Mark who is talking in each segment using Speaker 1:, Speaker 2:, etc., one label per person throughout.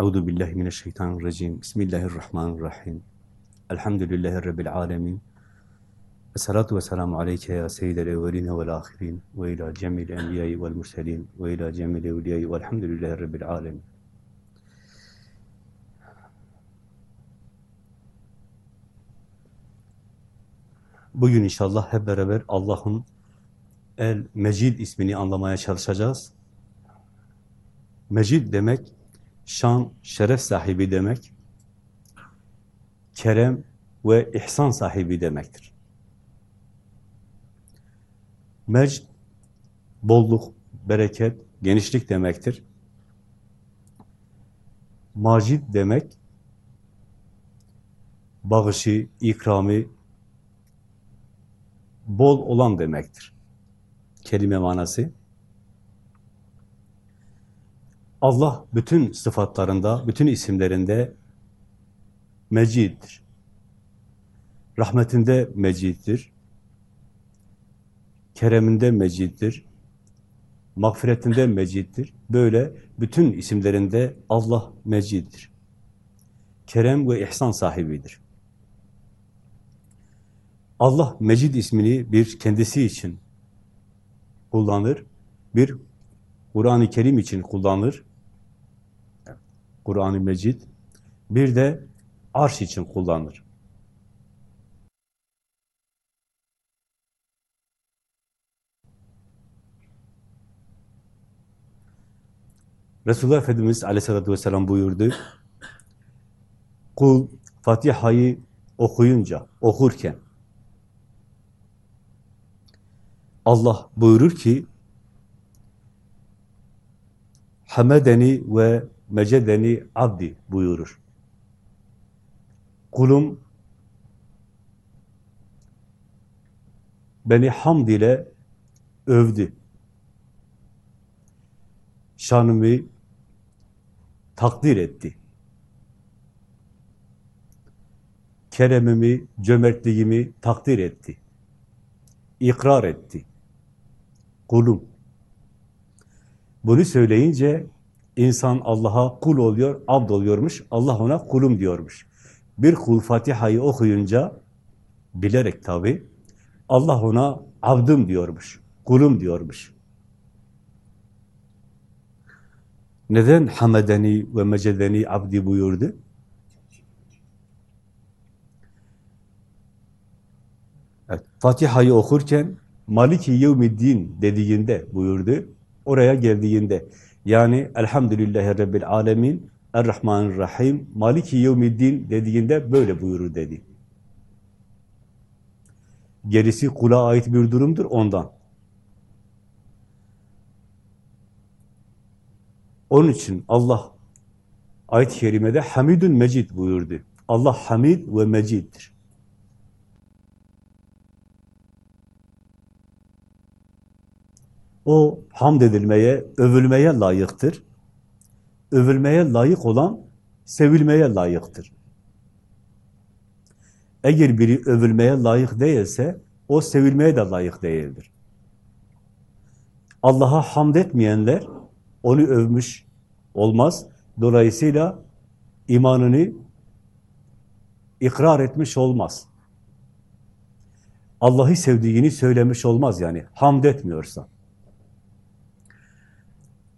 Speaker 1: Euzu billahi mineşşeytanirracim. Bismillahirrahmanirrahim. Elhamdülillahi rabbil alamin. Esselatu vesselamu aleyke ya seyyidel evveline vel ahirin ve ila cemil enbiyayı vel murselin ve ila cemil evliyayı velhamdülillahi rabbil alamin. Bugün inşallah hep beraber Allah'ın El Mecid ismini anlamaya çalışacağız. Mecid demek, şan, şeref sahibi demek, kerem ve ihsan sahibi demektir. Mecd, bolluk, bereket, genişlik demektir. Macid demek, bağışı, ikramı, bol olan demektir. Kelime manası. Allah bütün sıfatlarında, bütün isimlerinde meciddir. Rahmetinde meciddir. Kereminde meciddir. Mağfiretinde meciddir. Böyle bütün isimlerinde Allah meciddir. Kerem ve ihsan sahibidir. Allah Mecid ismini bir kendisi için kullanır, bir Kur'an-ı Kerim için kullanır, Kur'an-ı Mecid, bir de arş için kullanır. Resulullah Efendimiz aleyhissalatü vesselam buyurdu, kul Fatiha'yı okuyunca, okurken, Allah buyurur ki, Hamedeni ve mecedeni abdi buyurur. Kulum beni hamd ile övdü. Şanımı takdir etti. Keremimi, cömertliğimi takdir etti. İkrar etti. Kulum. Bunu söyleyince insan Allah'a kul oluyor, abd oluyormuş. Allah ona kulum diyormuş. Bir kul Fatiha'yı okuyunca, bilerek tabi, Allah ona abdım diyormuş, kulum diyormuş. Neden hamedeni ve mecedeni abdi buyurdu? Evet, Fatiha'yı okurken Maliki yevmiddin dediğinde buyurdu. Oraya geldiğinde yani Elhamdülillahi Rabbil Alemin Errahmanirrahim Maliki yevmiddin dediğinde böyle buyurur dedi. Gerisi kula ait bir durumdur ondan. Onun için Allah ayet-i kerimede Hamidun Mecid buyurdu. Allah Hamid ve Mecid'dir. O hamd edilmeye, övülmeye layıktır. Övülmeye layık olan sevilmeye layıktır. Eğer biri övülmeye layık değilse o sevilmeye de layık değildir. Allah'a hamd etmeyenler onu övmüş olmaz. Dolayısıyla imanını ikrar etmiş olmaz. Allah'ı sevdiğini söylemiş olmaz yani hamd etmiyorsa.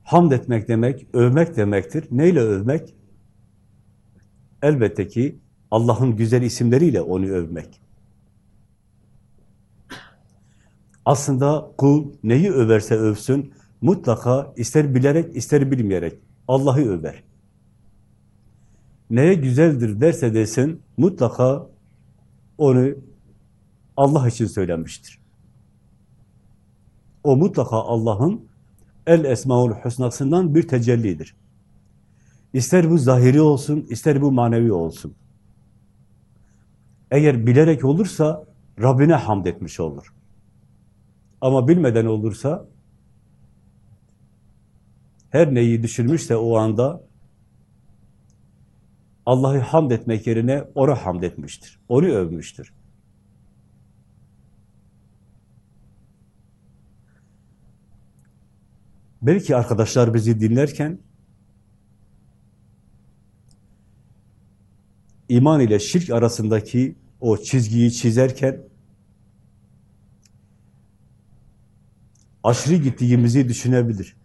Speaker 1: Hamd etmek demek, övmek demektir. Neyle övmek? Elbette ki Allah'ın güzel isimleriyle onu övmek. Aslında kul neyi överse övsün, mutlaka ister bilerek, ister bilmeyerek Allah'ı över. Neye güzeldir derse desin, mutlaka onu Allah için söylemiştir. O mutlaka Allah'ın El Esmaül Hüsna'sından bir tecellidir. İster bu zahiri olsun, ister bu manevi olsun. Eğer bilerek olursa Rabbine hamd etmiş olur. Ama bilmeden olursa her neyi düşünmüşse o anda Allah'ı hamd etmek yerine ona hamd etmiştir. Onu övmüştür. Belki arkadaşlar bizi dinlerken iman ile şirk arasındaki o çizgiyi çizerken aşırı gittiğimizi düşünebilir.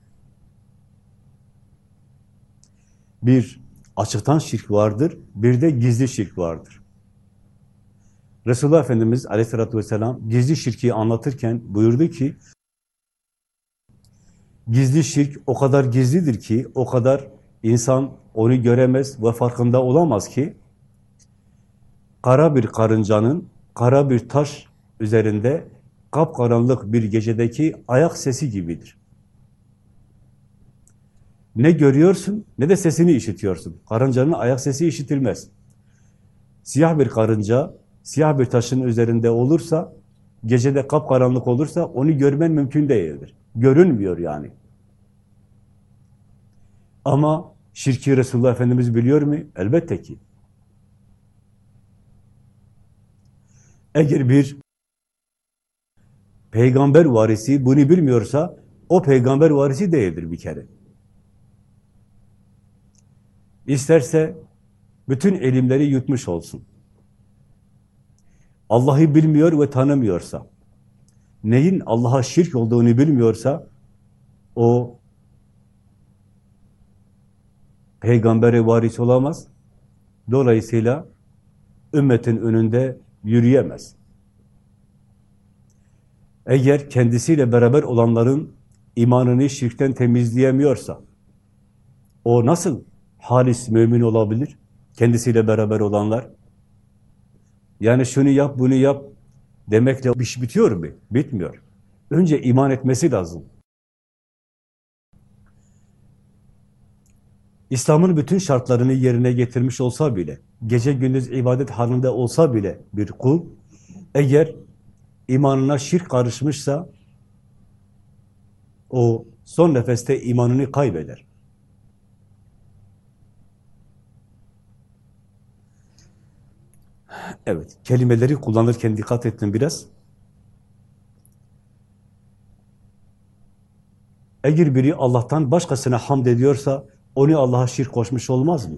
Speaker 1: Bir açıktan şirk vardır, bir de gizli şirk vardır. Resulullah Efendimiz aleyhissalatü vesselam gizli şirki anlatırken buyurdu ki, gizli şirk o kadar gizlidir ki, o kadar insan onu göremez ve farkında olamaz ki, kara bir karıncanın, kara bir taş üzerinde kapkaranlık bir gecedeki ayak sesi gibidir. Ne görüyorsun ne de sesini işitiyorsun. Karıncanın ayak sesi işitilmez. Siyah bir karınca, siyah bir taşın üzerinde olursa, gecede kapkaranlık olursa onu görmen mümkün değildir. Görünmüyor yani. Ama şirki Resulullah Efendimiz biliyor mu? Elbette ki. Eğer bir peygamber varisi bunu bilmiyorsa, o peygamber varisi değildir bir kere. İsterse bütün elimleri yutmuş olsun. Allah'ı bilmiyor ve tanımıyorsa, neyin Allah'a şirk olduğunu bilmiyorsa, o peygambere varis olamaz. Dolayısıyla ümmetin önünde yürüyemez. Eğer kendisiyle beraber olanların imanını şirkten temizleyemiyorsa, o nasıl halis mümin olabilir? Kendisiyle beraber olanlar. Yani şunu yap, bunu yap demekle iş bitiyor mu? Bitmiyor. Önce iman etmesi lazım. İslam'ın bütün şartlarını yerine getirmiş olsa bile, gece gündüz ibadet halinde olsa bile bir kul, eğer imanına şirk karışmışsa, o son nefeste imanını kaybeder. Evet, kelimeleri kullanırken dikkat ettim biraz. Eğer biri Allah'tan başkasına hamd ediyorsa, onu Allah'a şirk koşmuş olmaz mı?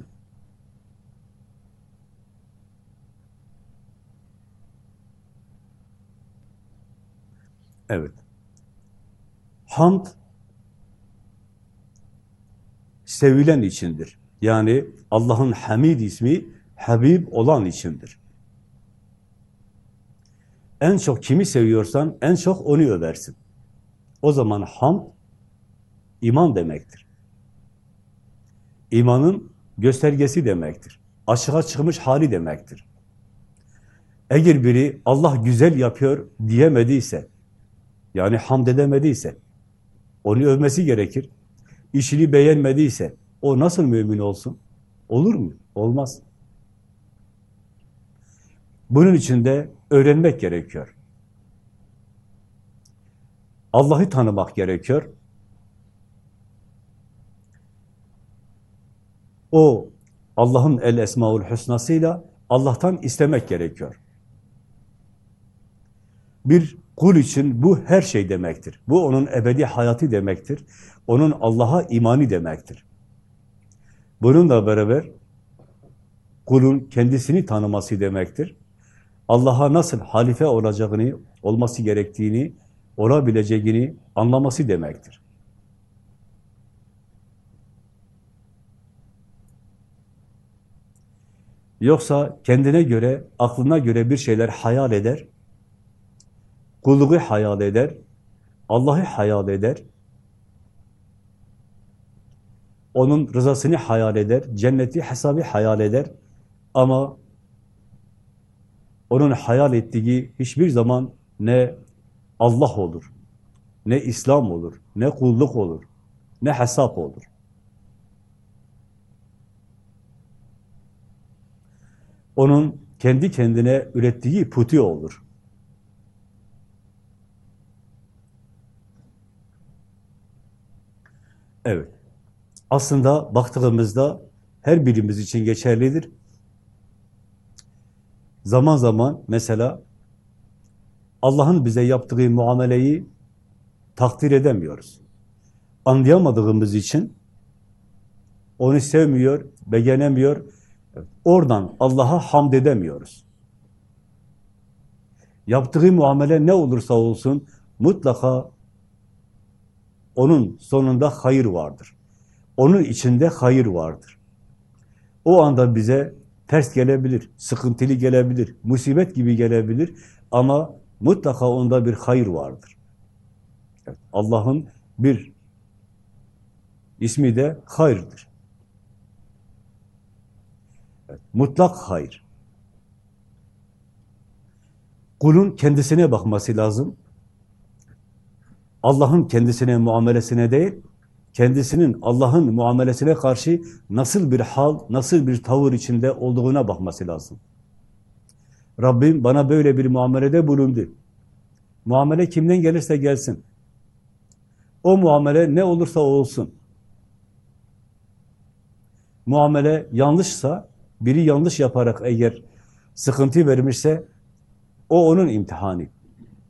Speaker 1: Evet. Hamd sevilen içindir. Yani Allah'ın Hamid ismi Habib olan içindir. En çok kimi seviyorsan en çok onu översin. O zaman hamd iman demektir. İmanın göstergesi demektir. Açığa çıkmış hali demektir. Eğer biri Allah güzel yapıyor diyemediyse, yani hamd edemediyse, onu övmesi gerekir. İşini beğenmediyse, o nasıl mümin olsun? Olur mu? Olmaz. Bunun için de öğrenmek gerekiyor. Allah'ı tanımak gerekiyor. O Allah'ın el esmaül husnasıyla Allah'tan istemek gerekiyor. Bir kul için bu her şey demektir. Bu onun ebedi hayatı demektir. Onun Allah'a imani demektir. Bununla beraber kulun kendisini tanıması demektir. Allah'a nasıl halife olacağını, olması gerektiğini, olabileceğini anlaması demektir. Yoksa kendine göre, aklına göre bir şeyler hayal eder, kulluğu hayal eder, Allah'ı hayal eder, onun rızasını hayal eder, cenneti, hesabı hayal eder ama onun hayal ettiği hiçbir zaman ne Allah olur, ne İslam olur, ne kulluk olur, ne hesap olur. Onun kendi kendine ürettiği puti olur. Evet. Aslında baktığımızda her birimiz için geçerlidir. Zaman zaman mesela Allah'ın bize yaptığı muameleyi takdir edemiyoruz. Anlayamadığımız için onu sevmiyor, beğenemiyor Oradan Allah'a hamd edemiyoruz. Yaptığı muamele ne olursa olsun mutlaka onun sonunda hayır vardır. Onun içinde hayır vardır. O anda bize ters gelebilir, sıkıntılı gelebilir, musibet gibi gelebilir ama mutlaka onda bir hayır vardır. Evet, Allah'ın bir ismi de hayırdır. Evet, mutlak hayır. Kulun kendisine bakması lazım. Allah'ın kendisine muamelesine değil, kendisinin Allah'ın muamelesine karşı nasıl bir hal, nasıl bir tavır içinde olduğuna bakması lazım. Rabbim bana böyle bir muamelede bulundu. Muamele kimden gelirse gelsin. O muamele ne olursa olsun. Muamele yanlışsa, biri yanlış yaparak eğer sıkıntı vermişse, o onun imtihanı.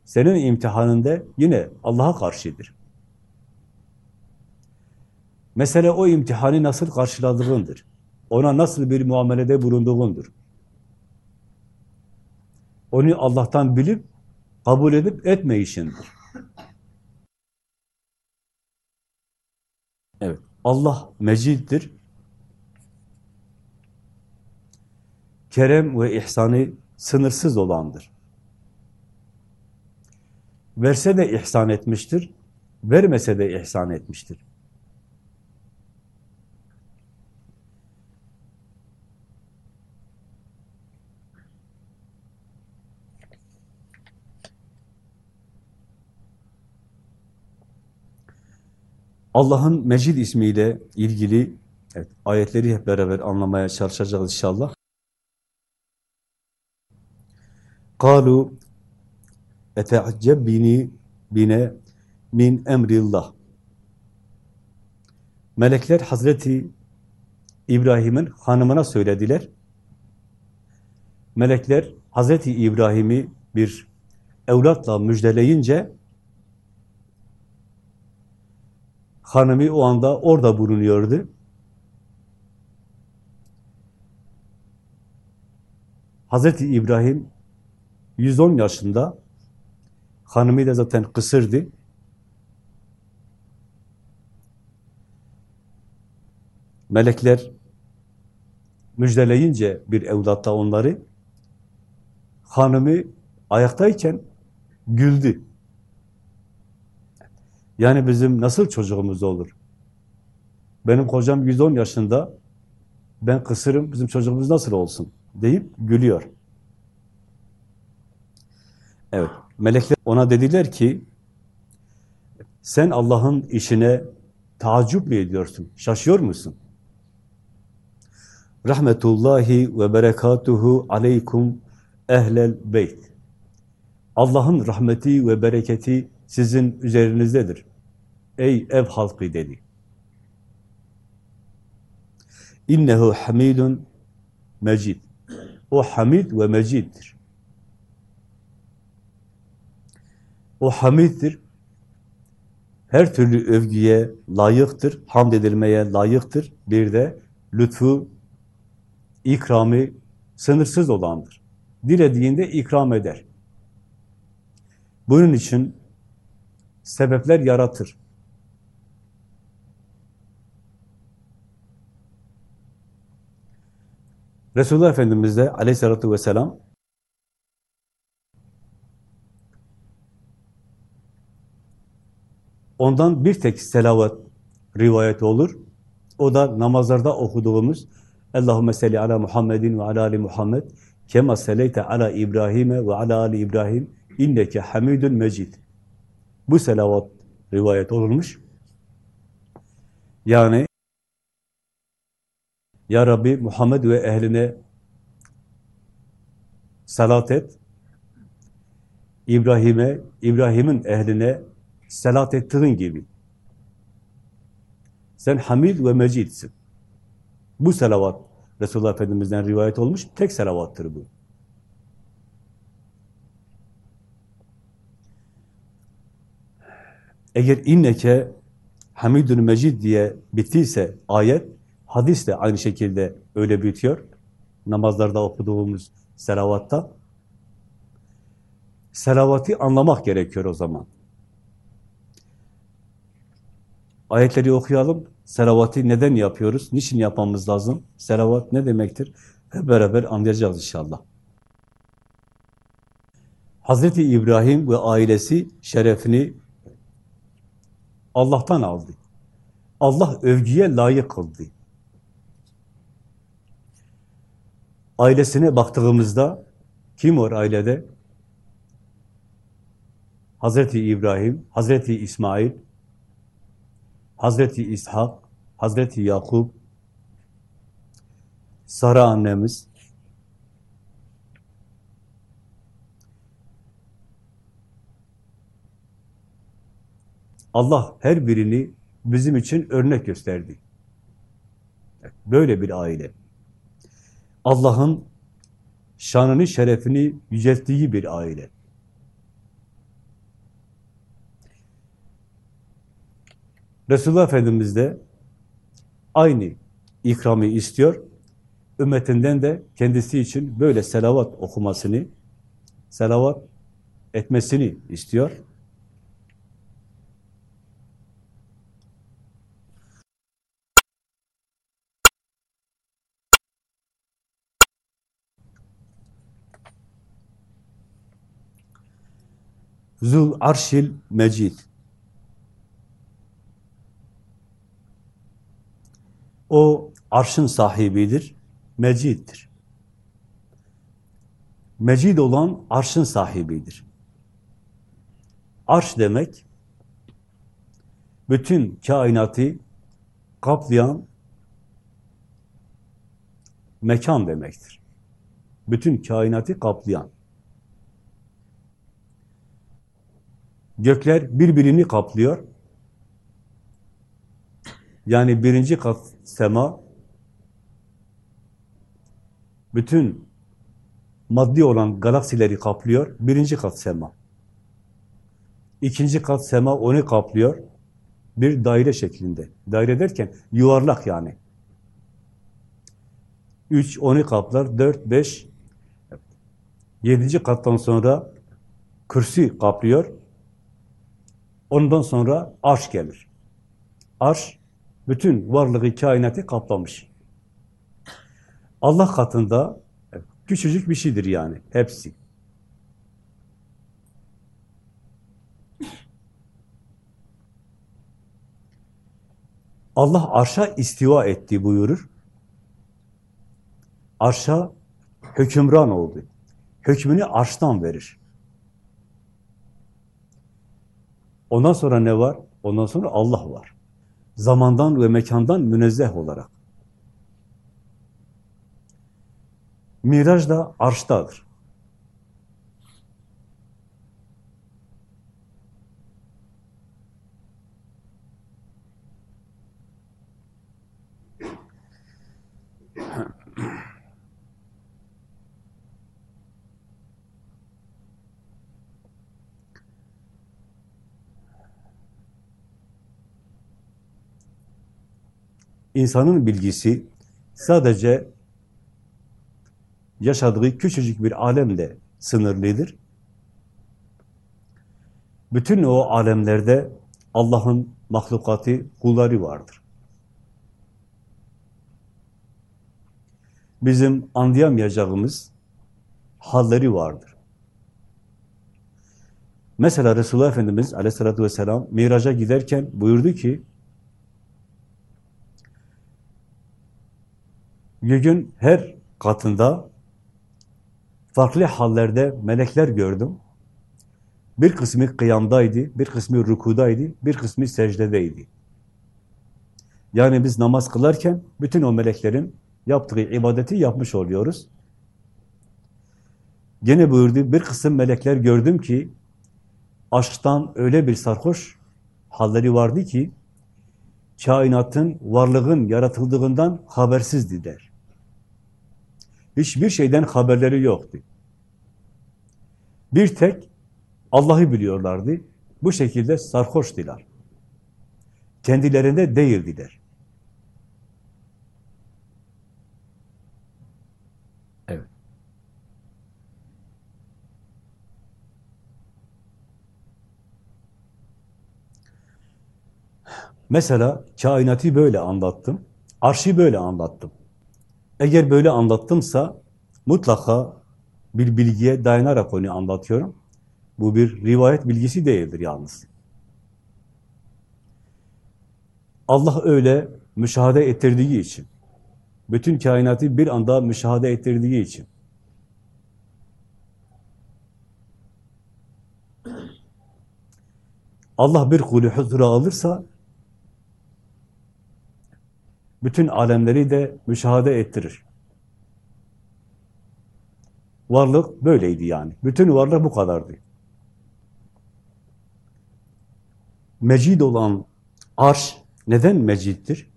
Speaker 1: Senin imtihanında yine Allah'a karşıdır. Mesele o imtihanı nasıl karşıladığındır. Ona nasıl bir muamelede bulunduğundur. Onu Allah'tan bilip, kabul edip etmeyişindir. Evet, Allah meciddir. Kerem ve ihsanı sınırsız olandır. Verse de ihsan etmiştir, vermese de ihsan etmiştir. Allah'ın mecid ismiyle ilgili evet, ayetleri hep beraber anlamaya çalışacağız inşallah. Kalu eteacceb bini bine min emrillah. Melekler Hazreti İbrahim'in hanımına söylediler. Melekler Hazreti İbrahim'i bir evlatla müjdeleyince hanımı o anda orada bulunuyordu. Hazreti İbrahim 110 yaşında, hanımı da zaten kısırdı. Melekler müjdeleyince bir evlatta onları, hanımı ayaktayken güldü. Yani bizim nasıl çocuğumuz olur? Benim kocam 110 yaşında, ben kısırım, bizim çocuğumuz nasıl olsun? deyip gülüyor. Evet, melekler ona dediler ki, sen Allah'ın işine taaccüp mü ediyorsun? Şaşıyor musun? Rahmetullahi ve berekatuhu aleykum ehlel beyt. Allah'ın rahmeti ve bereketi sizin üzerinizdedir. Ey ev halkı dedi. İnnehu hamidun mecid. O hamid ve meciddir. O hamiddir. Her türlü övgüye layıktır, hamd edilmeye layıktır. Bir de lütfu, ikramı sınırsız olandır. Dilediğinde ikram eder. Bunun için sebepler yaratır. Resulullah Efendimiz de aleyhissalatü vesselam ondan bir tek selavat rivayet olur. O da namazlarda okuduğumuz Allahümme salli ala Muhammedin ve ala ali Muhammed kema seleyte ala İbrahim'e ve ala ali İbrahim inneke hamidun mecid. Bu selavat rivayet olunmuş. Yani Ya Rabbi Muhammed ve ehline salat et. İbrahim'e, İbrahim'in ehline salat ettiğin gibi. Sen hamid ve mecidsin. Bu selavat Resulullah Efendimiz'den rivayet olmuş. Tek selavattır bu. Eğer inneke hamidun mecid diye bittiyse ayet, hadis de aynı şekilde öyle bitiyor. namazlarda okuduğumuz selavatta. Selavatı anlamak gerekiyor o zaman. Ayetleri okuyalım. Selavatı neden yapıyoruz? Niçin yapmamız lazım? Selavat ne demektir? Hep beraber anlayacağız inşallah. Hazreti İbrahim ve ailesi şerefini Allah'tan aldı. Allah övgüye layık kıldı. Ailesine baktığımızda kim var ailede? Hazreti İbrahim, Hazreti İsmail, Hazreti İshak, Hazreti Yakup, Sara annemiz, Allah her birini bizim için örnek gösterdi. Böyle bir aile. Allah'ın şanını, şerefini yücelttiği bir aile. Resulullah Efendimiz de aynı ikramı istiyor. Ümmetinden de kendisi için böyle selavat okumasını, selavat etmesini istiyor. Zul Arşil Mecid. O arşın sahibidir, meciddir. Mecid olan arşın sahibidir. Arş demek, bütün kainatı kaplayan mekan demektir. Bütün kainatı kaplayan. Gökler birbirini kaplıyor. Yani birinci kat sema, bütün maddi olan galaksileri kaplıyor, birinci kat sema. İkinci kat sema onu kaplıyor, bir daire şeklinde. Daire derken yuvarlak yani. Üç onu kaplar, dört, beş, yedinci kattan sonra kürsü kaplıyor, ondan sonra arş gelir. Arş, bütün varlığı, kainatı kaplamış. Allah katında küçücük bir şeydir yani, hepsi. Allah arşa istiva etti buyurur. Arşa hükümran oldu. Hükmünü arştan verir. Ondan sonra ne var? Ondan sonra Allah var. Zamandan ve mekandan münezzeh olarak. Miraç da arştadır. İnsanın bilgisi sadece yaşadığı küçücük bir alemle sınırlıdır. Bütün o alemlerde Allah'ın mahlukatı, kulları vardır. Bizim anlayamayacağımız halleri vardır. Mesela Resulullah Efendimiz aleyhissalatü vesselam miraca giderken buyurdu ki Gökün her katında farklı hallerde melekler gördüm. Bir kısmı kıyamdaydı, bir kısmı rükudaydı, bir kısmı secdedeydi. Yani biz namaz kılarken bütün o meleklerin yaptığı ibadeti yapmış oluyoruz. Gene buyurdu, bir kısım melekler gördüm ki aşktan öyle bir sarhoş halleri vardı ki kainatın, varlığın yaratıldığından habersizdi der. Hiçbir şeyden haberleri yoktu. Bir tek Allah'ı biliyorlardı. Bu şekilde sarhoştiler. Kendilerinde değildiler. Evet. Mesela kainatı böyle anlattım. Arşi böyle anlattım. Eğer böyle anlattımsa mutlaka bir bilgiye dayanarak onu anlatıyorum. Bu bir rivayet bilgisi değildir yalnız. Allah öyle müşahede ettirdiği için, bütün kainatı bir anda müşahede ettirdiği için, Allah bir kulü huzura alırsa, bütün alemleri de müşahede ettirir. Varlık böyleydi yani. Bütün varlık bu kadardı. Mecid olan arş neden meciddir?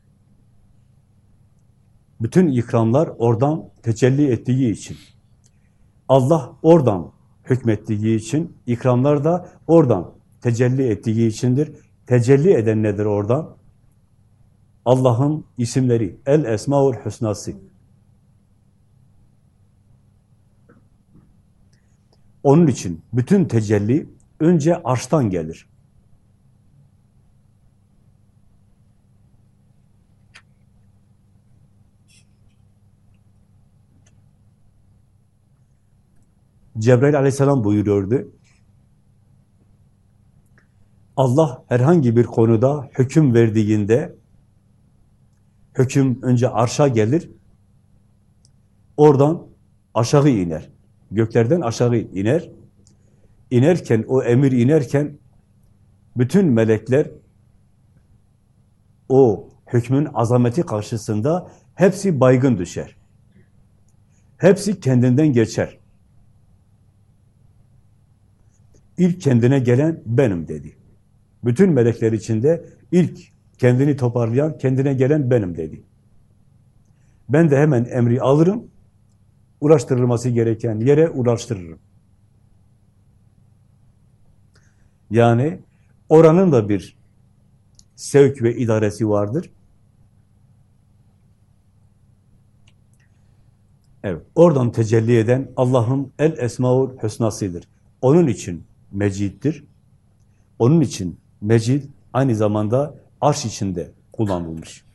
Speaker 1: Bütün ikramlar oradan tecelli ettiği için. Allah oradan hükmettiği için, ikramlar da oradan tecelli ettiği içindir. Tecelli eden nedir oradan? Allah'ın isimleri, El Esmaül Hüsnası. Onun için bütün tecelli önce arştan gelir. Cebrail aleyhisselam buyuruyordu. Allah herhangi bir konuda hüküm verdiğinde hüküm önce arşa gelir, oradan aşağı iner. Göklerden aşağı iner. İnerken, o emir inerken bütün melekler o hükmün azameti karşısında hepsi baygın düşer. Hepsi kendinden geçer. İlk kendine gelen benim dedi. Bütün melekler içinde ilk kendini toparlayan, kendine gelen benim dedi. Ben de hemen emri alırım, ulaştırılması gereken yere ulaştırırım. Yani oranın da bir sevk ve idaresi vardır. Evet, oradan tecelli eden Allah'ın el esmaul hüsnasıdır. Onun için meciddir. Onun için mecid aynı zamanda arş içinde kullanılmış.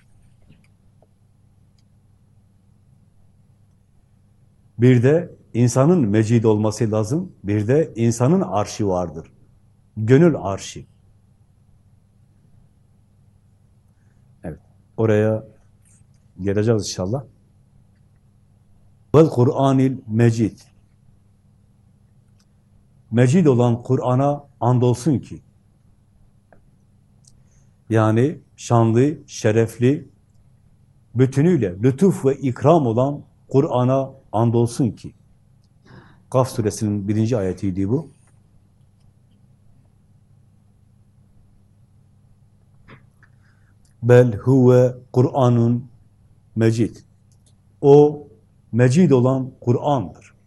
Speaker 1: Bir de insanın mecid olması lazım. Bir de insanın arşi vardır. Gönül arşi. Evet. Oraya geleceğiz inşallah. Vel Kur'anil Mecid. Mecid olan Kur'an'a andolsun ki yani şanlı, şerefli, bütünüyle lütuf ve ikram olan Kur'an'a andolsun ki. Kaf suresinin birinci ayetiydi bu. Bel huve Kur'anun mecid. O mecid olan Kur'an'dır.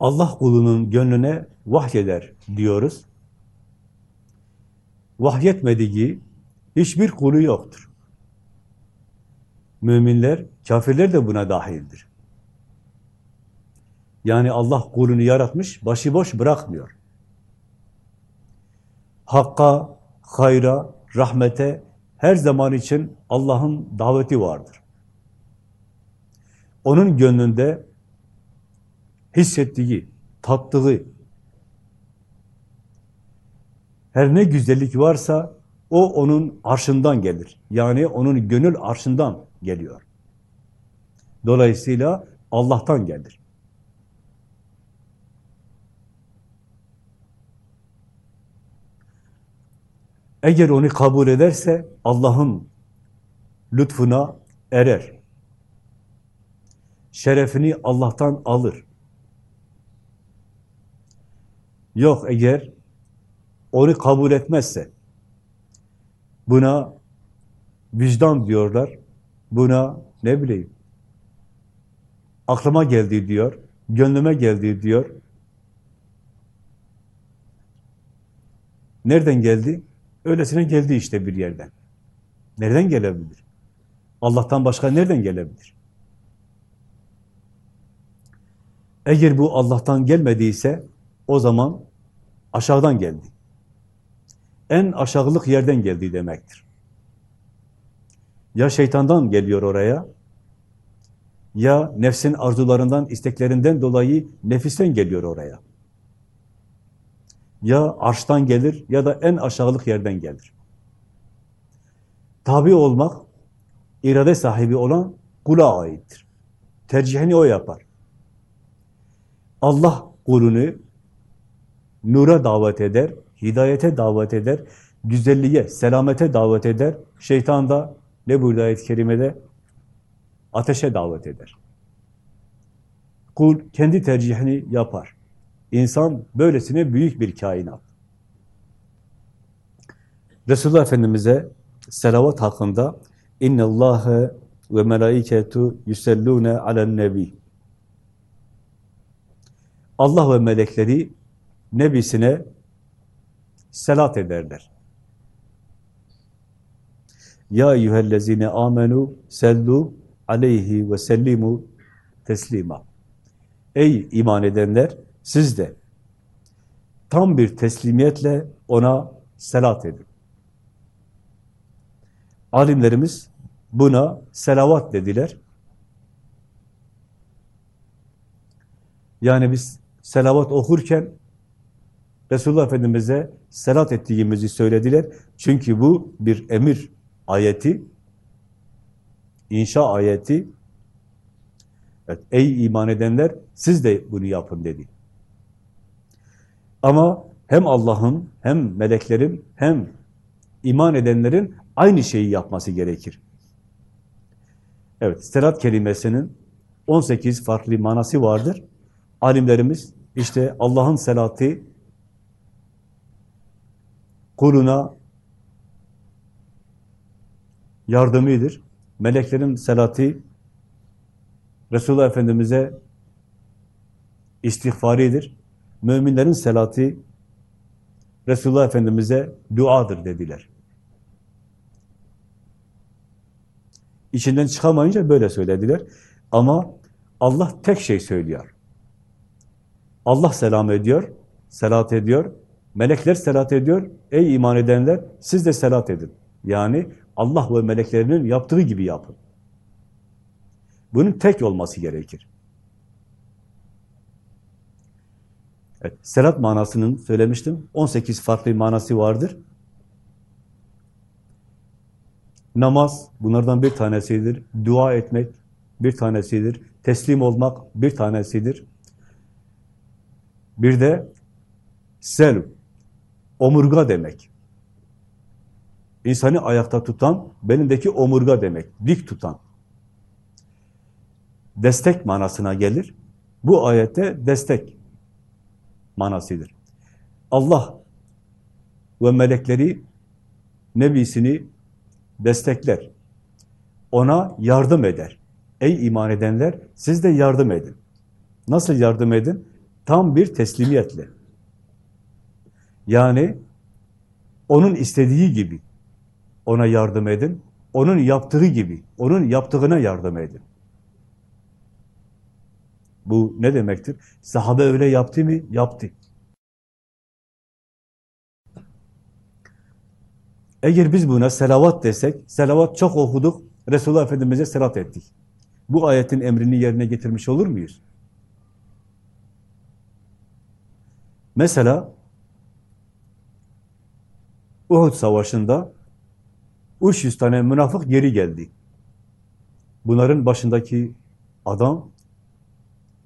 Speaker 1: Allah kulunun gönlüne vahyeder diyoruz. Vahyetmediği hiçbir kulu yoktur. Müminler, kafirler de buna dahildir. Yani Allah kulunu yaratmış, başıboş bırakmıyor. Hakka, hayra, rahmete her zaman için Allah'ın daveti vardır. Onun gönlünde hissettiği, tattığı, her ne güzellik varsa o onun arşından gelir. Yani onun gönül arşından geliyor. Dolayısıyla Allah'tan gelir. Eğer onu kabul ederse Allah'ın lütfuna erer. Şerefini Allah'tan alır. Yok eğer onu kabul etmezse buna vicdan diyorlar. Buna ne bileyim aklıma geldi diyor. Gönlüme geldi diyor. Nereden geldi? Öylesine geldi işte bir yerden. Nereden gelebilir? Allah'tan başka nereden gelebilir? Eğer bu Allah'tan gelmediyse o zaman aşağıdan geldi. En aşağılık yerden geldi demektir. Ya şeytandan geliyor oraya, ya nefsin arzularından, isteklerinden dolayı nefisten geliyor oraya. Ya arştan gelir ya da en aşağılık yerden gelir. Tabi olmak, irade sahibi olan kula aittir. Tercihini o yapar. Allah kulunu nura davet eder, hidayete davet eder, güzelliğe, selamete davet eder. Şeytan da ne buyurdu ayet-i kerimede? Ateşe davet eder. Kul kendi tercihini yapar. İnsan böylesine büyük bir kainat. Resulullah Efendimiz'e selavat hakkında Allahe ve melaiketu yusellune alen nebi. Allah ve melekleri nebisine selat ederler. Ya eyyühellezine amenu sellu aleyhi ve sellimu teslima. Ey iman edenler siz de tam bir teslimiyetle ona selat edin. Alimlerimiz buna selavat dediler. Yani biz selavat okurken Resulullah Efendimiz'e selat ettiğimizi söylediler. Çünkü bu bir emir ayeti, inşa ayeti. Evet, ey iman edenler siz de bunu yapın dedi. Ama hem Allah'ın hem meleklerin hem iman edenlerin aynı şeyi yapması gerekir. Evet, selat kelimesinin 18 farklı manası vardır. Alimlerimiz işte Allah'ın selatı kuluna yardımıdır. Meleklerin selatı Resulullah Efendimiz'e istiğfaridir. Müminlerin selatı Resulullah Efendimiz'e duadır dediler. İçinden çıkamayınca böyle söylediler. Ama Allah tek şey söylüyor. Allah selam ediyor, selat ediyor, melekler selat ediyor. Ey iman edenler siz de selat edin. Yani Allah ve meleklerinin yaptığı gibi yapın. Bunun tek olması gerekir. Evet, selat manasının söylemiştim. 18 farklı manası vardır. Namaz bunlardan bir tanesidir. Dua etmek bir tanesidir. Teslim olmak bir tanesidir. Bir de sel, omurga demek. İnsanı ayakta tutan, benimdeki omurga demek, dik tutan. Destek manasına gelir. Bu ayette destek manasıdır. Allah ve melekleri, nebisini destekler. Ona yardım eder. Ey iman edenler, siz de yardım edin. Nasıl yardım edin? Tam bir teslimiyetle. Yani onun istediği gibi ona yardım edin. Onun yaptığı gibi, onun yaptığına yardım edin. Bu ne demektir? Sahabe öyle yaptı mı? Yaptı. Eğer biz buna selavat desek, selavat çok okuduk, Resulullah Efendimiz'e selat ettik. Bu ayetin emrini yerine getirmiş olur muyuz? Mesela Uhud Savaşı'nda 300 tane münafık geri geldi. Bunların başındaki adam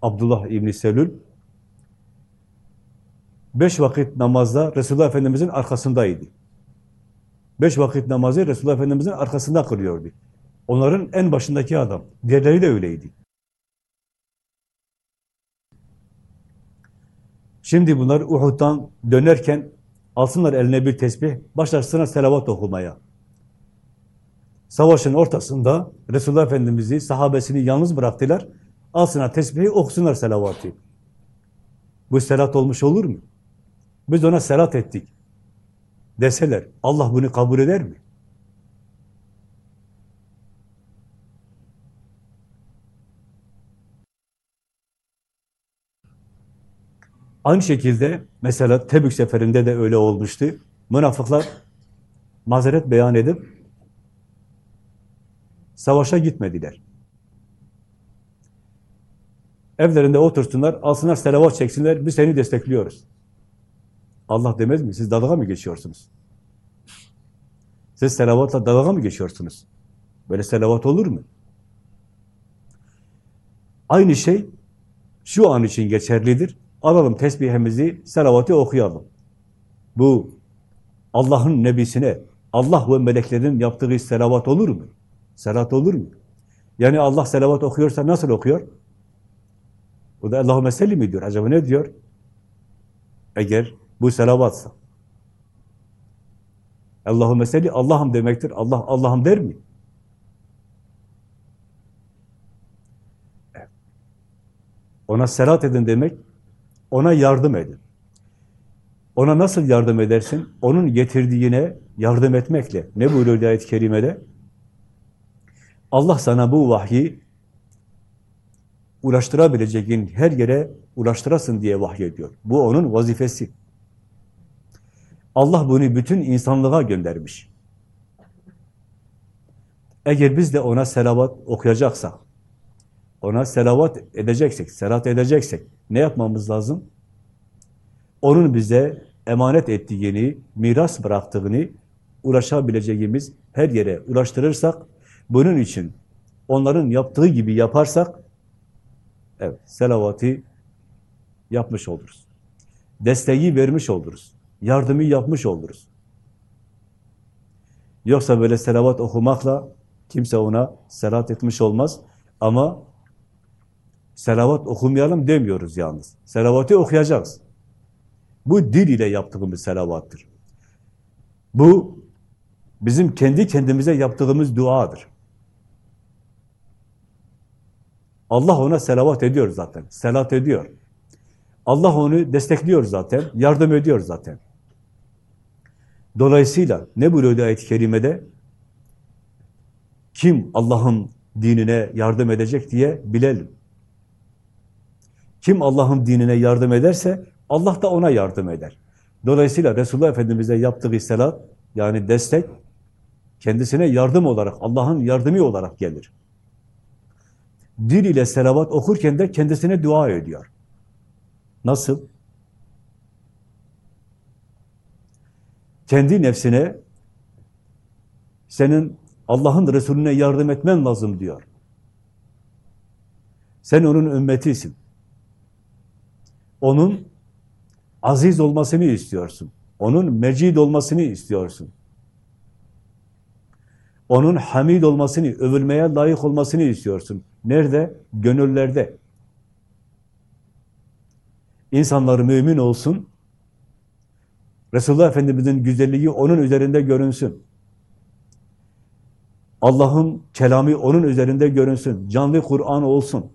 Speaker 1: Abdullah İbni Selül beş vakit namazda Resulullah Efendimiz'in arkasındaydı. Beş vakit namazı Resulullah Efendimiz'in arkasında kılıyordu. Onların en başındaki adam. Diğerleri de öyleydi. Şimdi bunlar Uhud'dan dönerken alsınlar eline bir tesbih, başlarsınlar selavat okumaya. Savaşın ortasında Resulullah Efendimiz'i, sahabesini yalnız bıraktılar. Alsınlar tesbihi, okusunlar selavatı. Bu selat olmuş olur mu? Biz ona selat ettik. Deseler, Allah bunu kabul eder mi? Aynı şekilde mesela Tebük seferinde de öyle olmuştu. Münafıklar mazeret beyan edip savaşa gitmediler. Evlerinde otursunlar, alsınlar selavat çeksinler, biz seni destekliyoruz. Allah demez mi? Siz dalga mı geçiyorsunuz? Siz selavatla dalga mı geçiyorsunuz? Böyle selavat olur mu? Aynı şey şu an için geçerlidir. Alalım tesbihimizi, selavatı okuyalım. Bu Allah'ın nebisine, Allah ve meleklerin yaptığı selavat olur mu? Selat olur mu? Yani Allah selavat okuyorsa nasıl okuyor? O da Allahümme selli mi diyor? Acaba ne diyor? Eğer bu selavatsa. Allahümme selli Allah'ım demektir. Allah Allah'ım der mi? Ona selat edin demek, ona yardım edin. Ona nasıl yardım edersin? Onun getirdiğine yardım etmekle. Ne buyuruyor ayet-i kerimede? Allah sana bu vahyi ulaştırabileceğin her yere ulaştırasın diye vahyediyor. Bu onun vazifesi. Allah bunu bütün insanlığa göndermiş. Eğer biz de ona selavat okuyacaksak, ona selavat edeceksek, selat edeceksek ne yapmamız lazım? Onun bize emanet ettiğini, miras bıraktığını ulaşabileceğimiz her yere ulaştırırsak, bunun için onların yaptığı gibi yaparsak, evet, selavatı yapmış oluruz. Desteği vermiş oluruz. Yardımı yapmış oluruz. Yoksa böyle selavat okumakla kimse ona selat etmiş olmaz. Ama selavat okumayalım demiyoruz yalnız. Selavatı okuyacağız. Bu dil ile yaptığımız selavattır. Bu bizim kendi kendimize yaptığımız duadır. Allah ona selavat ediyor zaten. Selat ediyor. Allah onu destekliyor zaten. Yardım ediyor zaten. Dolayısıyla ne buyuruyor ayet-i kerimede? Kim Allah'ın dinine yardım edecek diye bilelim. Kim Allah'ın dinine yardım ederse Allah da ona yardım eder. Dolayısıyla Resulullah Efendimiz'e yaptığı selat yani destek kendisine yardım olarak, Allah'ın yardımı olarak gelir. Dil ile selavat okurken de kendisine dua ediyor. Nasıl? Kendi nefsine senin Allah'ın Resulüne yardım etmen lazım diyor. Sen onun ümmetisin. Onun aziz olmasını istiyorsun. Onun mecid olmasını istiyorsun. Onun hamid olmasını, övülmeye layık olmasını istiyorsun. Nerede? Gönüllerde. İnsanlar mümin olsun, Resulullah Efendimiz'in güzelliği onun üzerinde görünsün. Allah'ın kelamı onun üzerinde görünsün. Canlı Kur'an olsun.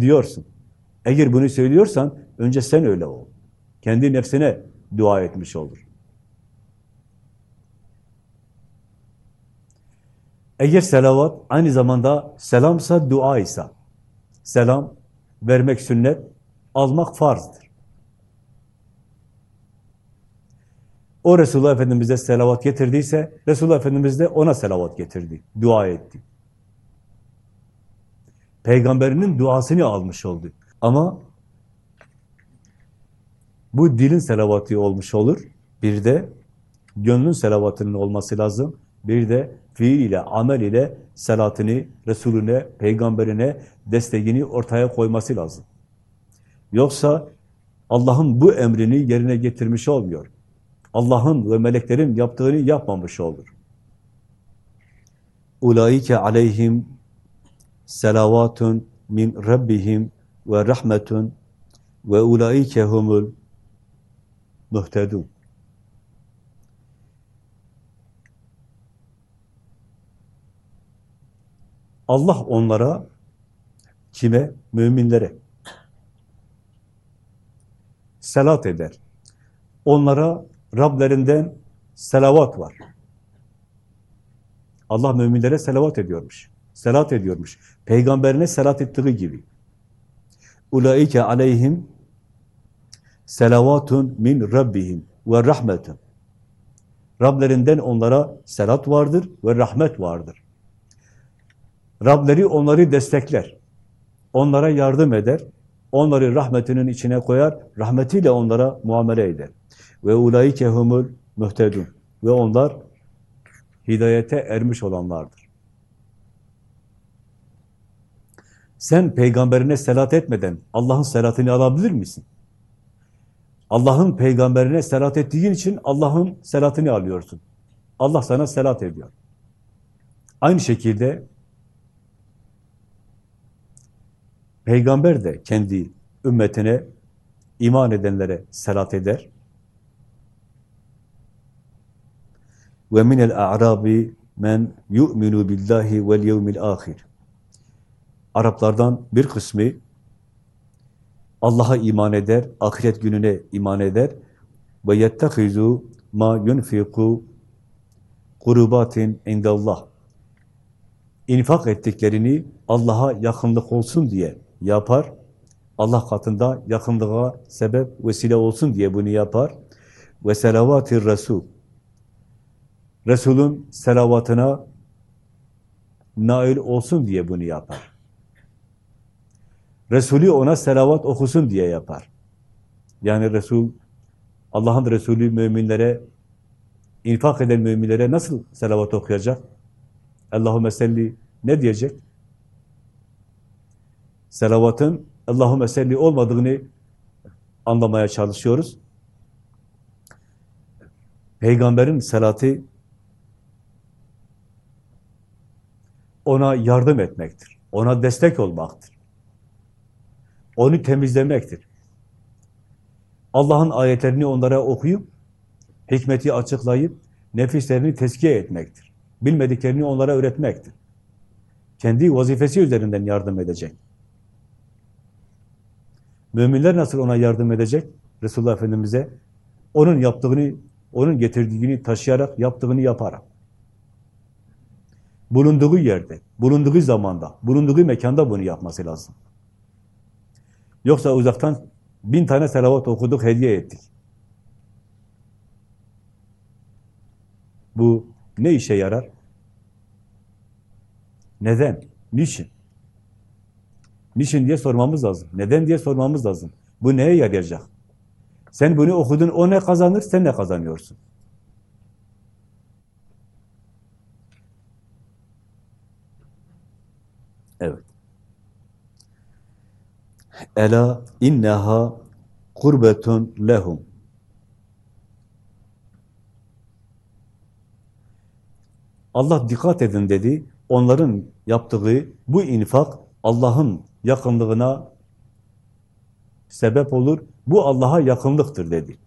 Speaker 1: Diyorsun. Eğer bunu söylüyorsan önce sen öyle ol. Kendi nefsine dua etmiş olur. Eğer selavat aynı zamanda selamsa dua ise selam vermek sünnet, almak farzdır. O Resulullah Efendimiz'e selavat getirdiyse, Resulullah Efendimiz de ona selavat getirdi, dua etti. Peygamberinin duasını almış oldu. Ama bu dilin selavatı olmuş olur. Bir de gönlün selavatının olması lazım. Bir de fiil ile, amel ile selatını, Resulüne, peygamberine, desteğini ortaya koyması lazım. Yoksa Allah'ın bu emrini yerine getirmiş olmuyor. Allah'ın ve meleklerin yaptığını yapmamış olur. Ulaike aleyhim selavatun min rabbihim ve rahmetun ve ulaike humul muhtedun. Allah onlara kime? Müminlere selat eder. Onlara Rablerinden selavat var. Allah müminlere selavat ediyormuş. Selat ediyormuş. Peygamberine selat ettiği gibi. Ulaike aleyhim selavatun min rabbihim ve rahmetun. Rablerinden onlara selat vardır ve rahmet vardır. Rableri onları destekler. Onlara yardım eder. Onları rahmetinin içine koyar. Rahmetiyle onlara muamele eder. Ve ulaike humul muhtedun. Ve onlar hidayete ermiş olanlardır. Sen peygamberine selat etmeden Allah'ın selatını alabilir misin? Allah'ın peygamberine selat ettiğin için Allah'ın selatını alıyorsun. Allah sana selat ediyor. Aynı şekilde peygamber de kendi ümmetine iman edenlere selat eder. Ve minel a'rabi men yu'minu billahi vel yevmil ahir. Araplardan bir kısmı Allah'a iman eder, ahiret gününe iman eder ve yettehizu ma yunfiku kurubatin indallah. İnfak ettiklerini Allah'a yakınlık olsun diye yapar. Allah katında yakınlığa sebep, vesile olsun diye bunu yapar. Ve selavatir Resul. Resul'ün selavatına nail olsun diye bunu yapar. Resulü ona selavat okusun diye yapar. Yani Resul, Allah'ın Resulü müminlere, infak eden müminlere nasıl selavat okuyacak? Allahümme selli ne diyecek? Selavatın Allahümme selli olmadığını anlamaya çalışıyoruz. Peygamberin selatı ona yardım etmektir. Ona destek olmaktır. Onu temizlemektir. Allah'ın ayetlerini onlara okuyup, hikmeti açıklayıp, nefislerini tezkiye etmektir. Bilmediklerini onlara öğretmektir. Kendi vazifesi üzerinden yardım edecek. Müminler nasıl ona yardım edecek? Resulullah Efendimiz'e onun yaptığını, onun getirdiğini taşıyarak, yaptığını yaparak. Bulunduğu yerde, bulunduğu zamanda, bulunduğu mekanda bunu yapması lazım. Yoksa uzaktan bin tane selavat okuduk, hediye ettik. Bu ne işe yarar? Neden? Niçin? Niçin diye sormamız lazım. Neden diye sormamız lazım. Bu neye yarayacak? Sen bunu okudun, o ne kazanır, sen ne kazanıyorsun? Evet. Ela inneha kurbetun lehum. Allah dikkat edin dedi. Onların yaptığı bu infak Allah'ın yakınlığına sebep olur. Bu Allah'a yakınlıktır dedi.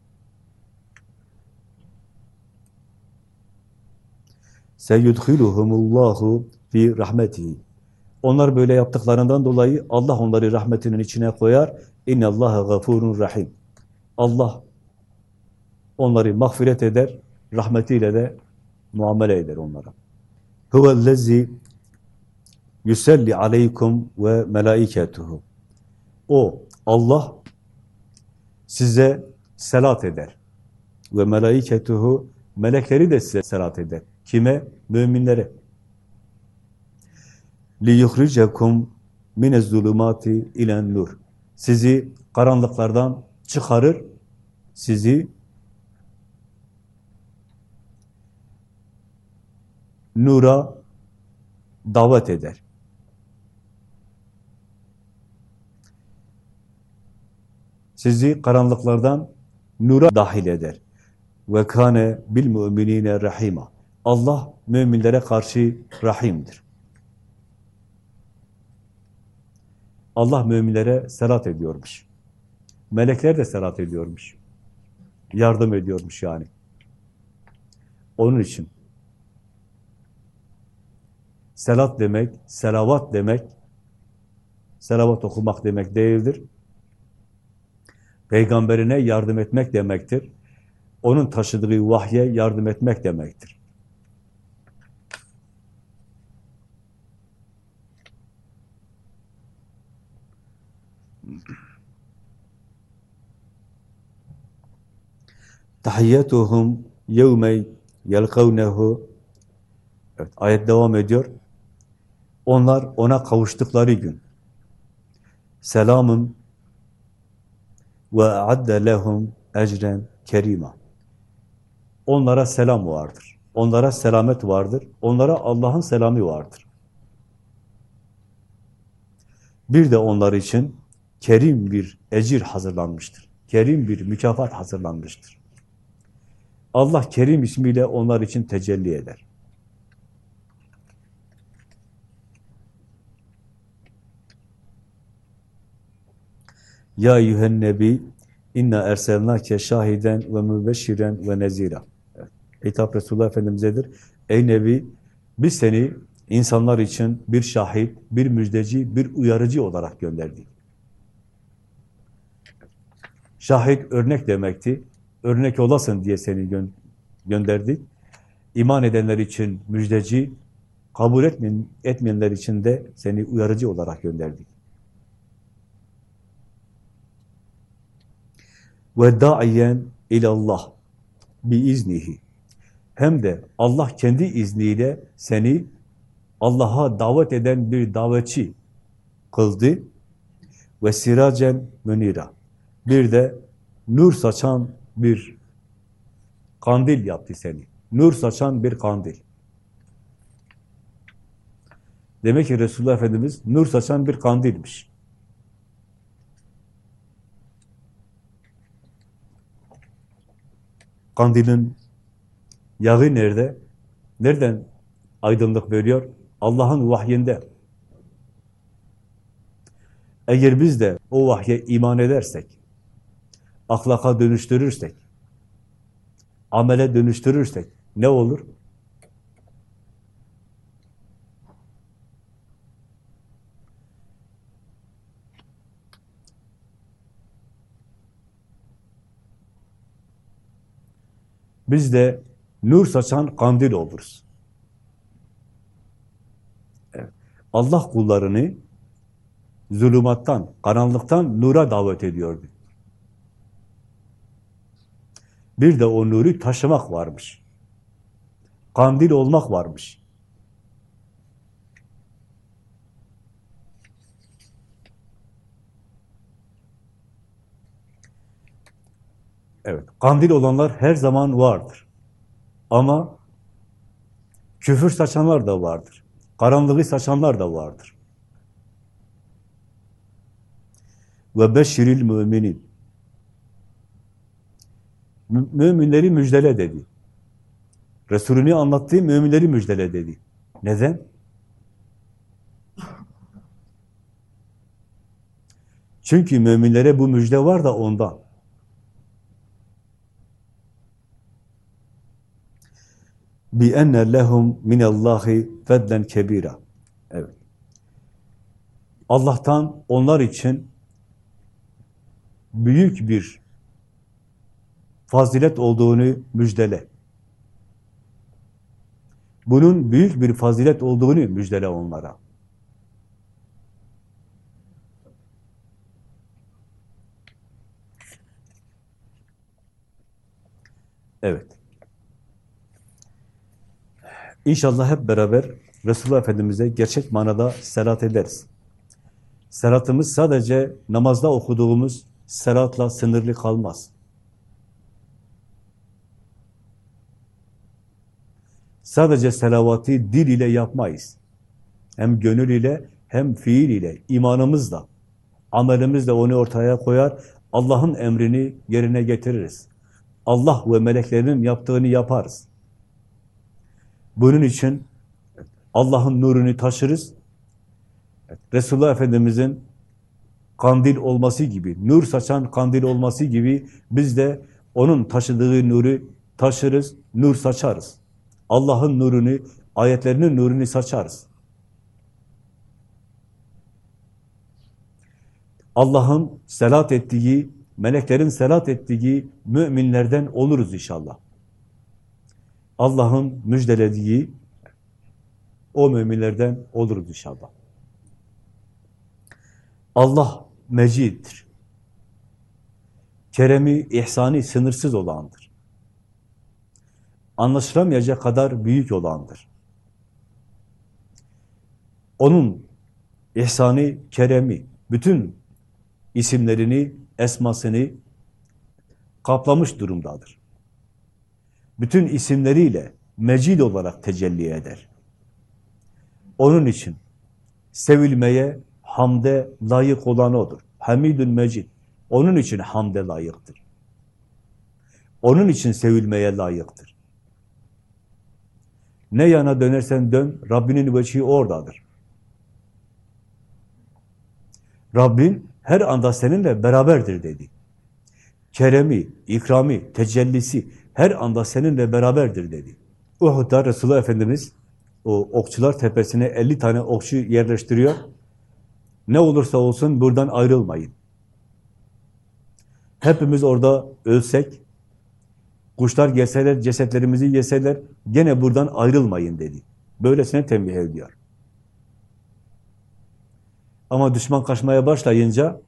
Speaker 1: Seyudhiluhumullahu fi rahmetihi. Onlar böyle yaptıklarından dolayı Allah onları rahmetinin içine koyar. İnne Allaha gafurun rahim. Allah onları mağfiret eder, rahmetiyle de muamele eder onlara. Huvellezî yusalli aleykum ve melaiketuhu. O Allah size selat eder. Ve melaiketuhu melekleri de size selat eder. Kime? Müminlere. لِيُخْرِجَكُمْ مِنَ الظُّلُمَاتِ اِلَى nur. Sizi karanlıklardan çıkarır, sizi nura davet eder. Sizi karanlıklardan nura dahil eder. Ve kane bil müminine rahima. Allah müminlere karşı rahimdir. Allah müminlere selat ediyormuş. Melekler de selat ediyormuş. Yardım ediyormuş yani. Onun için selat demek, selavat demek, selavat okumak demek değildir. Peygamberine yardım etmek demektir. Onun taşıdığı vahye yardım etmek demektir. Tahiyyatuhum yevme yelkavnehu Evet, ayet devam ediyor. Onlar ona kavuştukları gün selamun ve adde lehum ecren kerima. Onlara selam vardır. Onlara selamet vardır. Onlara Allah'ın selamı vardır. Bir de onlar için kerim bir ecir hazırlanmıştır. Kerim bir mükafat hazırlanmıştır. Allah Kerim ismiyle onlar için tecelli eder. Ya eyyühen nebi inna erselnake şahiden ve mübeşşiren ve nezira. Evet. Hitap Resulullah Efendimiz'edir. Ey Nebi biz seni insanlar için bir şahit, bir müjdeci, bir uyarıcı olarak gönderdik. Şahit örnek demekti. Örnek olasın diye seni gö gönderdik. İman edenler için müjdeci, kabul etmeyen, etmeyenler için de seni uyarıcı olarak gönderdik. ve da'iyen ilallah biiznihi. Hem de Allah kendi izniyle seni Allah'a davet eden bir davetçi kıldı ve siracen münira. Bir de nur saçan bir kandil yaptı seni. Nur saçan bir kandil. Demek ki Resulullah Efendimiz nur saçan bir kandilmiş. Kandilin yağı nerede? Nereden aydınlık veriyor? Allah'ın vahyinde. Eğer biz de o vahye iman edersek, ahlaka dönüştürürsek, amele dönüştürürsek ne olur? Biz de nur saçan kandil oluruz. Allah kullarını zulümattan, karanlıktan nura davet ediyordu. Bir de o nuru taşımak varmış. Kandil olmak varmış. Evet, kandil olanlar her zaman vardır. Ama küfür saçanlar da vardır. Karanlığı saçanlar da vardır. Ve beşiril müminin. Müminleri müjdele dedi. Resulünü anlattığı müminleri müjdele dedi. Neden? Çünkü müminlere bu müjde var da ondan. bi enne lehum minallahi fedlen kebira. Evet. Allah'tan onlar için büyük bir fazilet olduğunu müjdele. Bunun büyük bir fazilet olduğunu müjdele onlara. Evet. İnşallah hep beraber Resulullah Efendimiz'e gerçek manada selat ederiz. Selatımız sadece namazda okuduğumuz selatla sınırlı kalmaz. Sadece selavatı dil ile yapmayız. Hem gönül ile hem fiil ile, imanımızla, amelimizle onu ortaya koyar, Allah'ın emrini yerine getiririz. Allah ve meleklerinin yaptığını yaparız. Bunun için Allah'ın nurunu taşırız. Resulullah Efendimiz'in kandil olması gibi, nur saçan kandil olması gibi biz de onun taşıdığı nuru taşırız, nur saçarız. Allah'ın nurunu, ayetlerinin nurunu saçarız. Allah'ın selat ettiği, meleklerin selat ettiği müminlerden oluruz inşallah. Allah'ın müjdelediği o müminlerden oluruz inşallah. Allah meciddir. Keremi, ihsani sınırsız olandır. Anlaşılamayacak kadar büyük olandır. Onun ihsanı, keremi, bütün isimlerini, esmasını kaplamış durumdadır. Bütün isimleriyle mecid olarak tecelli eder. Onun için sevilmeye, hamde layık olan O'dur. Hamidun mecid. Onun için hamde layıktır. Onun için sevilmeye layıktır. Ne yana dönersen dön, Rabbinin veçhi oradadır. Rabbin her anda seninle beraberdir dedi. Keremi, ikrami, tecellisi her anda seninle beraberdir dedi. Uhud'da Resulullah Efendimiz o okçular tepesine 50 tane okçu yerleştiriyor. Ne olursa olsun buradan ayrılmayın. Hepimiz orada ölsek, kuşlar gelseler, cesetlerimizi yeseler, gene buradan ayrılmayın dedi. Böylesine tembih ediyor. Ama düşman kaçmaya başlayınca,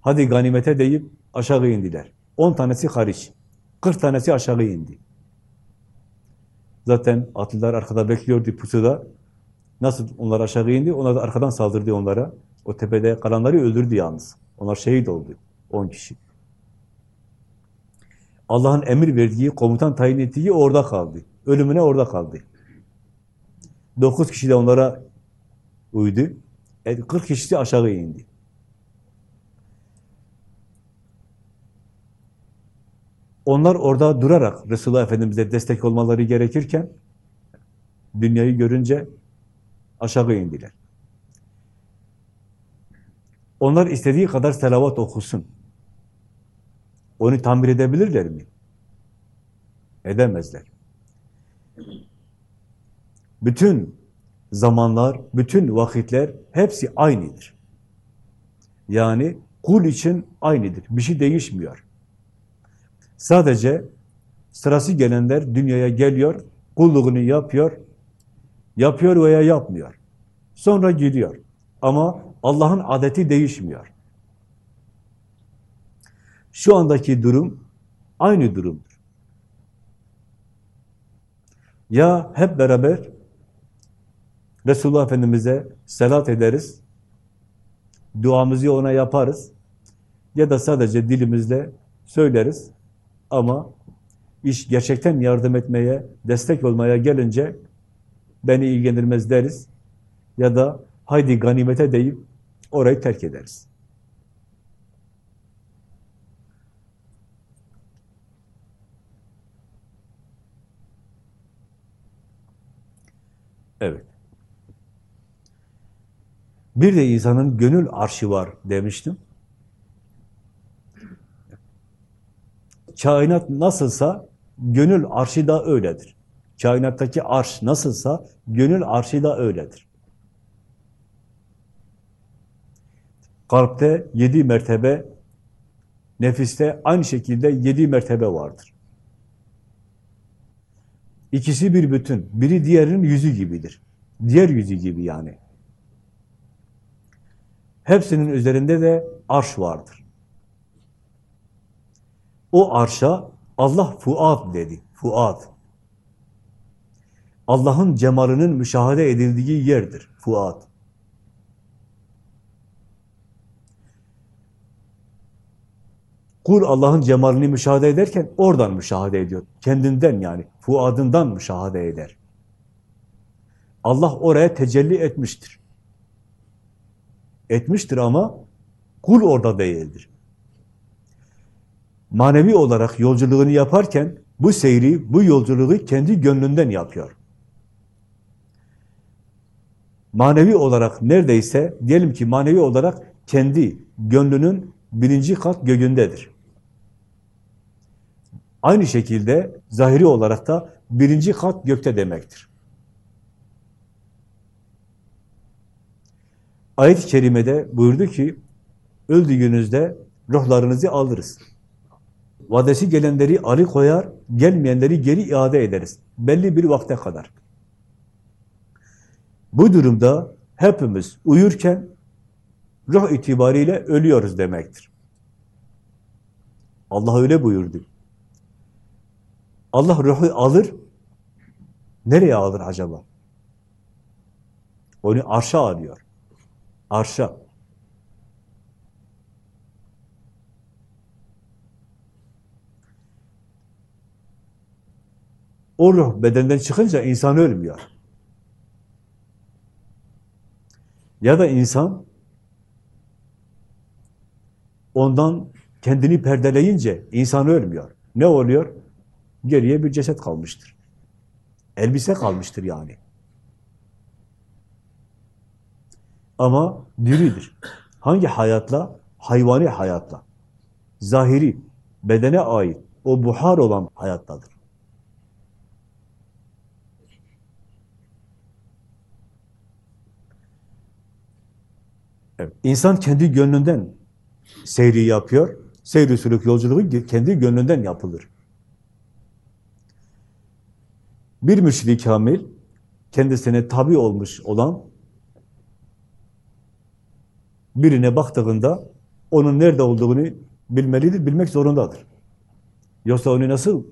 Speaker 1: hadi ganimete deyip aşağı indiler. 10 tanesi hariç, 40 tanesi aşağı indi. Zaten atlılar arkada bekliyordu pusuda. Nasıl onlar aşağı indi, onlar da arkadan saldırdı onlara. O tepede kalanları öldürdü yalnız. Onlar şehit oldu, 10 kişi. Allah'ın emir verdiği, komutan tayin ettiği orada kaldı. Ölümüne orada kaldı. 9 kişi de onlara uydu. 40 kişisi aşağı indi. Onlar orada durarak Resulullah Efendimiz'e destek olmaları gerekirken dünyayı görünce aşağı indiler. Onlar istediği kadar selavat okusun. Onu tamir edebilirler mi? Edemezler. Bütün zamanlar, bütün vakitler hepsi aynıdır. Yani kul için aynıdır. Bir şey değişmiyor. Sadece sırası gelenler dünyaya geliyor, kulluğunu yapıyor, yapıyor veya yapmıyor. Sonra gidiyor. Ama Allah'ın adeti değişmiyor. Şu andaki durum aynı durumdur. Ya hep beraber Resulullah Efendimiz'e selat ederiz, duamızı ona yaparız ya da sadece dilimizle söyleriz ama iş gerçekten yardım etmeye, destek olmaya gelince beni ilgilendirmez deriz ya da haydi ganimete deyip orayı terk ederiz. Evet. Bir de insanın gönül arşı var demiştim. Kainat nasılsa gönül arşı da öyledir. Kainattaki arş nasılsa gönül arşı da öyledir. Kalpte yedi mertebe, nefiste aynı şekilde yedi mertebe vardır. İkisi bir bütün. Biri diğerinin yüzü gibidir. Diğer yüzü gibi yani. Hepsinin üzerinde de arş vardır. O arşa Allah fuad dedi. Fuad. Allah'ın cemalinin müşahede edildiği yerdir. Fuad. Kul Allah'ın cemalini müşahede ederken oradan müşahede ediyor. Kendinden yani. Fuadından müşahede eder. Allah oraya tecelli etmiştir. Etmiştir ama kul orada değildir. Manevi olarak yolculuğunu yaparken bu seyri, bu yolculuğu kendi gönlünden yapıyor. Manevi olarak neredeyse, diyelim ki manevi olarak kendi gönlünün birinci kat göğündedir. Aynı şekilde zahiri olarak da birinci kat gökte demektir. Ayet-i Kerime'de buyurdu ki, öldüğünüzde ruhlarınızı alırız. Vadesi gelenleri arı koyar, gelmeyenleri geri iade ederiz. Belli bir vakte kadar. Bu durumda hepimiz uyurken ruh itibariyle ölüyoruz demektir. Allah öyle buyurdu. Allah ruhu alır. Nereye alır acaba? Onu arşa alıyor. Arşa. O ruh bedenden çıkınca insan ölmüyor. Ya da insan ondan kendini perdeleyince insan ölmüyor. Ne oluyor? Geriye bir ceset kalmıştır. Elbise kalmıştır yani. Ama diridir. Hangi hayatla? Hayvani hayatla. Zahiri, bedene ait, o buhar olan hayattadır. Evet. İnsan kendi gönlünden seyri yapıyor. Seyri sülük yolculuğu kendi gönlünden yapılır. Bir müşrik kamil, kendisine tabi olmuş olan birine baktığında onun nerede olduğunu bilmelidir, bilmek zorundadır. Yoksa onu nasıl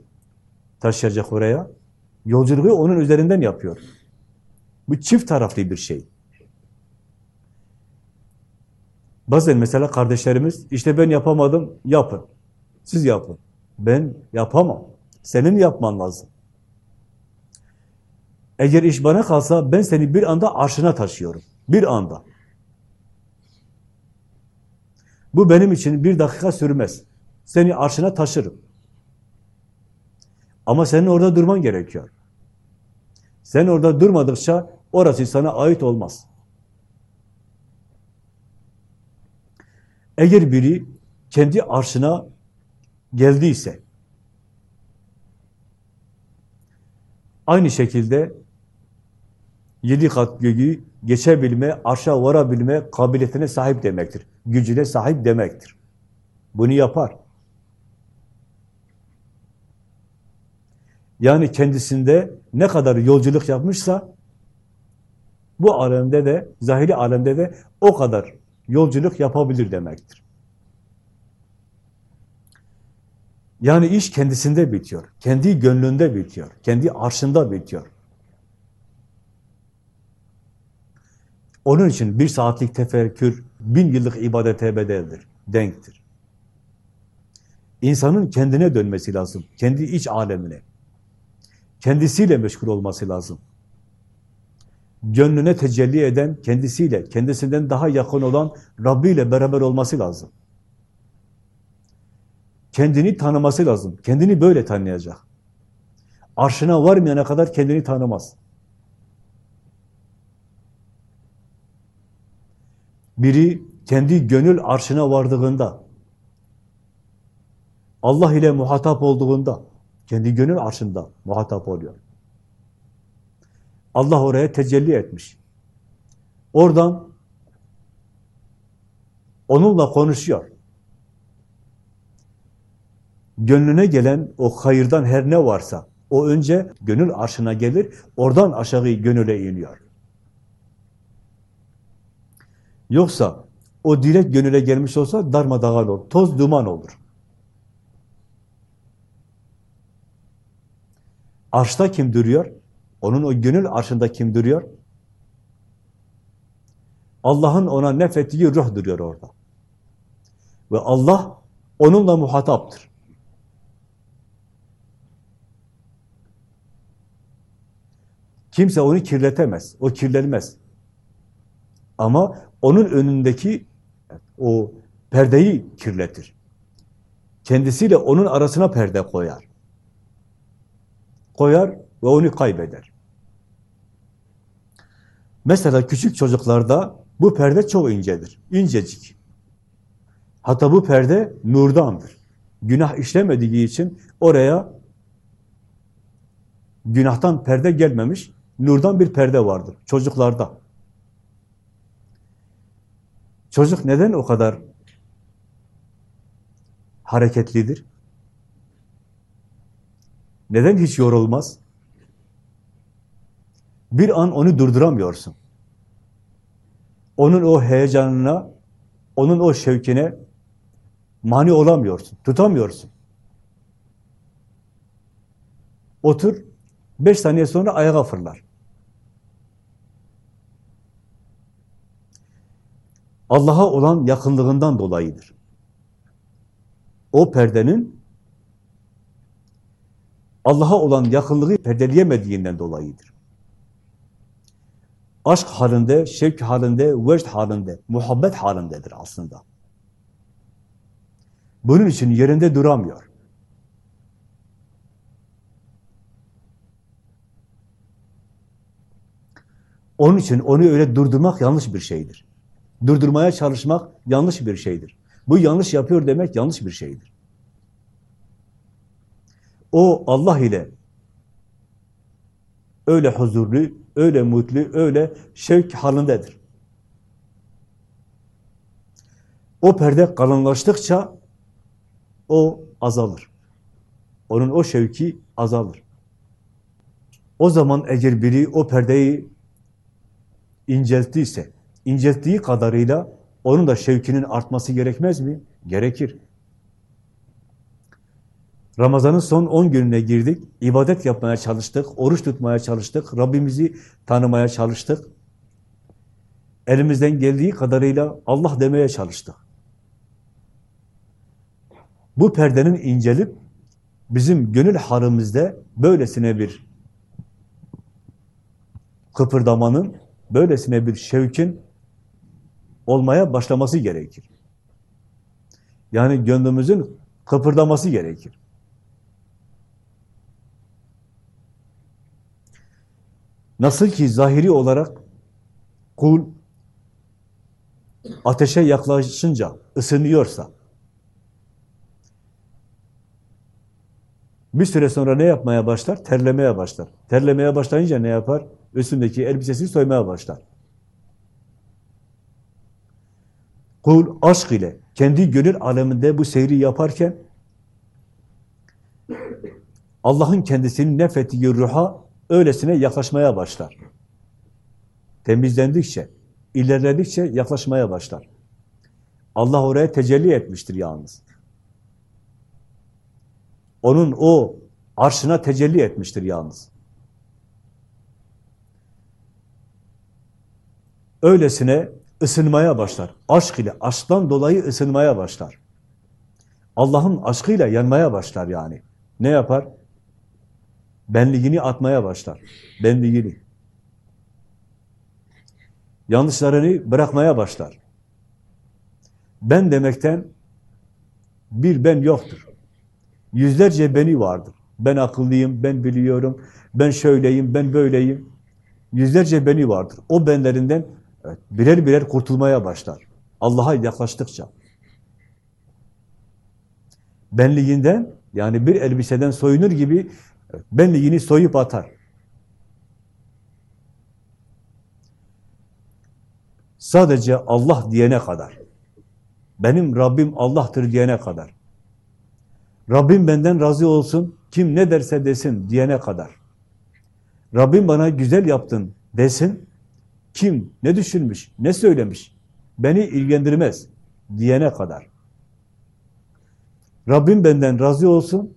Speaker 1: taşıyacak oraya? Yolculuğu onun üzerinden yapıyor. Bu çift taraflı bir şey. Bazen mesela kardeşlerimiz, işte ben yapamadım, yapın. Siz yapın. Ben yapamam. Senin yapman lazım. Eğer iş bana kalsa ben seni bir anda arşına taşıyorum. Bir anda. Bu benim için bir dakika sürmez. Seni arşına taşırım. Ama senin orada durman gerekiyor. Sen orada durmadıkça orası sana ait olmaz. Eğer biri kendi arşına geldiyse, aynı şekilde yedi kat göğü geçebilme, arşa varabilme kabiliyetine sahip demektir. Gücüne sahip demektir. Bunu yapar. Yani kendisinde ne kadar yolculuk yapmışsa bu alemde de, zahiri alemde de o kadar yolculuk yapabilir demektir. Yani iş kendisinde bitiyor. Kendi gönlünde bitiyor. Kendi arşında bitiyor. Onun için bir saatlik tefekkür, bin yıllık ibadete bedeldir, denktir. İnsanın kendine dönmesi lazım, kendi iç alemine. Kendisiyle meşgul olması lazım. Gönlüne tecelli eden, kendisiyle, kendisinden daha yakın olan Rabbi ile beraber olması lazım. Kendini tanıması lazım. Kendini böyle tanıyacak. Arşına varmayana kadar kendini tanımaz. Biri kendi gönül arşına vardığında, Allah ile muhatap olduğunda, kendi gönül arşında muhatap oluyor. Allah oraya tecelli etmiş. Oradan onunla konuşuyor. Gönlüne gelen o hayırdan her ne varsa, o önce gönül arşına gelir, oradan aşağı gönüle iniyor. Yoksa o direkt gönüle gelmiş olsa darmadağın olur, toz duman olur. Arşta kim duruyor? Onun o gönül arşında kim duruyor? Allah'ın ona nefettiği ruh duruyor orada. Ve Allah onunla muhataptır. Kimse onu kirletemez, o kirlenmez. Ama onun önündeki o perdeyi kirletir. Kendisiyle onun arasına perde koyar. Koyar ve onu kaybeder. Mesela küçük çocuklarda bu perde çok incedir, incecik. Hatta bu perde nurdandır. Günah işlemediği için oraya günahtan perde gelmemiş, nurdan bir perde vardır çocuklarda. Çocuk neden o kadar hareketlidir? Neden hiç yorulmaz? Bir an onu durduramıyorsun. Onun o heyecanına, onun o şevkine mani olamıyorsun, tutamıyorsun. Otur, beş saniye sonra ayağa fırlar. Allah'a olan yakınlığından dolayıdır. O perdenin Allah'a olan yakınlığı perdeleyemediğinden dolayıdır. Aşk halinde, şevk halinde, vecd halinde, muhabbet halindedir aslında. Bunun için yerinde duramıyor. Onun için onu öyle durdurmak yanlış bir şeydir. Durdurmaya çalışmak yanlış bir şeydir. Bu yanlış yapıyor demek yanlış bir şeydir. O Allah ile öyle huzurlu, öyle mutlu, öyle şevk halindedir. O perde kalınlaştıkça o azalır. Onun o şevki azalır. O zaman eğer biri o perdeyi incelttiyse, incelttiği kadarıyla onun da şevkinin artması gerekmez mi? Gerekir. Ramazan'ın son 10 gününe girdik, ibadet yapmaya çalıştık, oruç tutmaya çalıştık, Rabbimizi tanımaya çalıştık. Elimizden geldiği kadarıyla Allah demeye çalıştık. Bu perdenin incelip bizim gönül halimizde böylesine bir kıpırdamanın, böylesine bir şevkin olmaya başlaması gerekir. Yani gönlümüzün kıpırdaması gerekir. Nasıl ki zahiri olarak kul ateşe yaklaşınca ısınıyorsa, bir süre sonra ne yapmaya başlar? Terlemeye başlar. Terlemeye başlayınca ne yapar? Üstündeki elbisesini soymaya başlar. Kul aşk ile kendi gönül aleminde bu seyri yaparken Allah'ın kendisinin nefettiği ruha öylesine yaklaşmaya başlar. Temizlendikçe, ilerledikçe yaklaşmaya başlar. Allah oraya tecelli etmiştir yalnız. Onun o arşına tecelli etmiştir yalnız. Öylesine ısınmaya başlar. Aşk ile, aşktan dolayı ısınmaya başlar. Allah'ın aşkıyla yanmaya başlar yani. Ne yapar? Benliğini atmaya başlar. Benliğini. Yanlışlarını bırakmaya başlar. Ben demekten bir ben yoktur. Yüzlerce beni vardır. Ben akıllıyım, ben biliyorum, ben şöyleyim, ben böyleyim. Yüzlerce beni vardır. O benlerinden evet, birer birer kurtulmaya başlar. Allah'a yaklaştıkça. Benliğinden, yani bir elbiseden soyunur gibi benliğini soyup atar. Sadece Allah diyene kadar, benim Rabbim Allah'tır diyene kadar, Rabbim benden razı olsun, kim ne derse desin diyene kadar, Rabbim bana güzel yaptın desin, kim ne düşünmüş, ne söylemiş, beni ilgilendirmez diyene kadar. Rabbim benden razı olsun,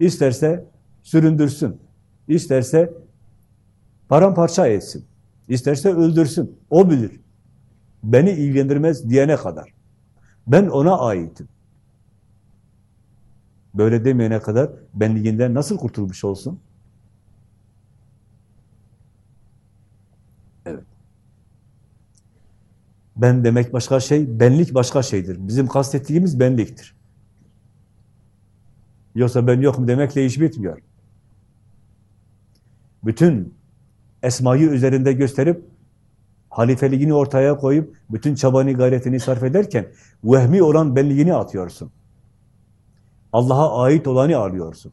Speaker 1: isterse süründürsün. İsterse paramparça etsin. İsterse öldürsün. O bilir. Beni ilgilendirmez diyene kadar. Ben ona aitim. Böyle demeyene kadar benliğinden nasıl kurtulmuş olsun? Ben demek başka şey, benlik başka şeydir. Bizim kastettiğimiz benliktir. Yoksa ben yokum demekle iş bitmiyor bütün esmayı üzerinde gösterip halifeliğini ortaya koyup bütün çabanı gayretini sarf ederken vehmi olan benliğini atıyorsun. Allah'a ait olanı arıyorsun.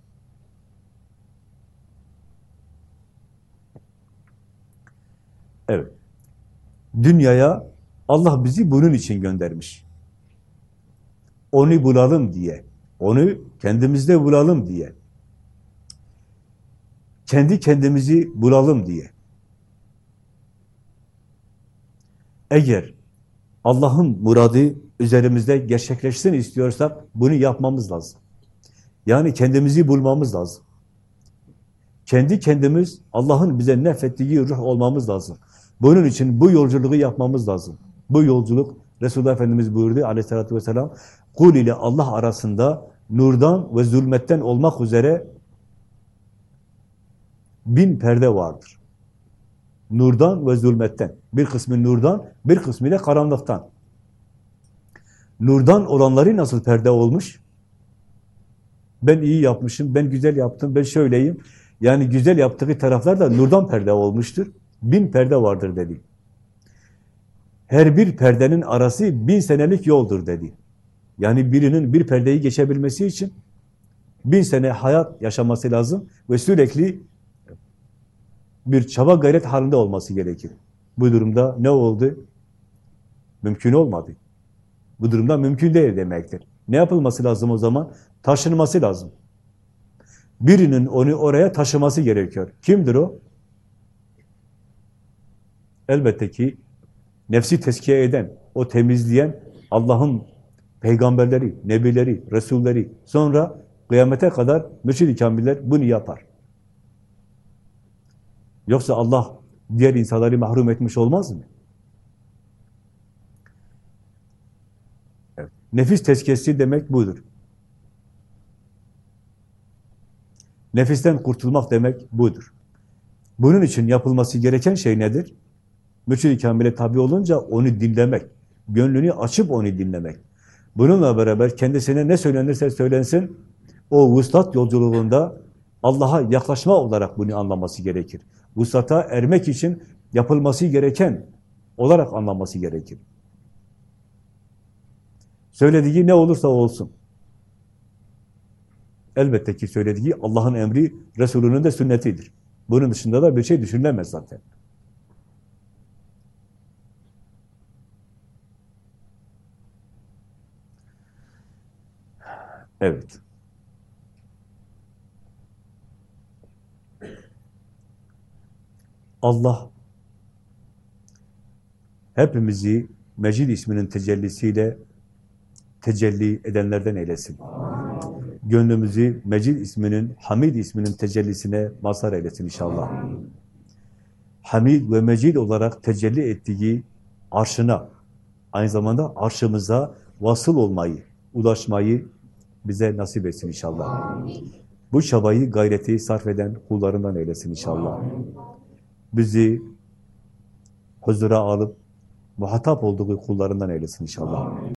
Speaker 1: Evet. Dünyaya Allah bizi bunun için göndermiş. Onu bulalım diye. Onu kendimizde bulalım diye kendi kendimizi bulalım diye. Eğer Allah'ın muradı üzerimizde gerçekleşsin istiyorsak bunu yapmamız lazım. Yani kendimizi bulmamız lazım. kendi kendimiz Allah'ın bize nefettiği ruh olmamız lazım. Bunun için bu yolculuğu yapmamız lazım. Bu yolculuk Resulullah Efendimiz buyurdu aleyhissalatü vesselam kul ile Allah arasında nurdan ve zulmetten olmak üzere bin perde vardır. Nurdan ve zulmetten. Bir kısmı nurdan, bir kısmı da karanlıktan. Nurdan olanları nasıl perde olmuş? Ben iyi yapmışım, ben güzel yaptım, ben şöyleyim. Yani güzel yaptığı taraflar da nurdan perde olmuştur. Bin perde vardır dedi. Her bir perdenin arası bin senelik yoldur dedi. Yani birinin bir perdeyi geçebilmesi için bin sene hayat yaşaması lazım ve sürekli bir çaba gayret halinde olması gerekir. Bu durumda ne oldu? Mümkün olmadı. Bu durumda mümkün değil demektir. Ne yapılması lazım o zaman? Taşınması lazım. Birinin onu oraya taşıması gerekiyor. Kimdir o? Elbette ki nefsi teskiye eden, o temizleyen Allah'ın peygamberleri, nebileri, resulleri, sonra kıyamete kadar mürşid-i kamiller bunu yapar. Yoksa Allah diğer insanları mahrum etmiş olmaz mı? Evet. Nefis tezkiyesi demek budur. Nefisten kurtulmak demek budur. Bunun için yapılması gereken şey nedir? Mürşid-i Kamil'e tabi olunca onu dinlemek, gönlünü açıp onu dinlemek. Bununla beraber kendisine ne söylenirse söylensin, o vuslat yolculuğunda Allah'a yaklaşma olarak bunu anlaması gerekir. Vuslata ermek için yapılması gereken olarak anlaması gerekir. Söylediği ne olursa olsun. Elbette ki söylediği Allah'ın emri, Resulünün de sünnetidir. Bunun dışında da bir şey düşünülemez zaten. Evet. Allah hepimizi Mecid isminin tecellisiyle tecelli edenlerden eylesin. Gönlümüzü Mecid isminin, Hamid isminin tecellisine mazhar eylesin inşallah. Hamid ve Mecid olarak tecelli ettiği arşına, aynı zamanda arşımıza vasıl olmayı, ulaşmayı bize nasip etsin inşallah. Bu çabayı, gayreti sarf eden kullarından eylesin inşallah. Bizi huzura alıp muhatap olduğu kullarından eylesin inşallah.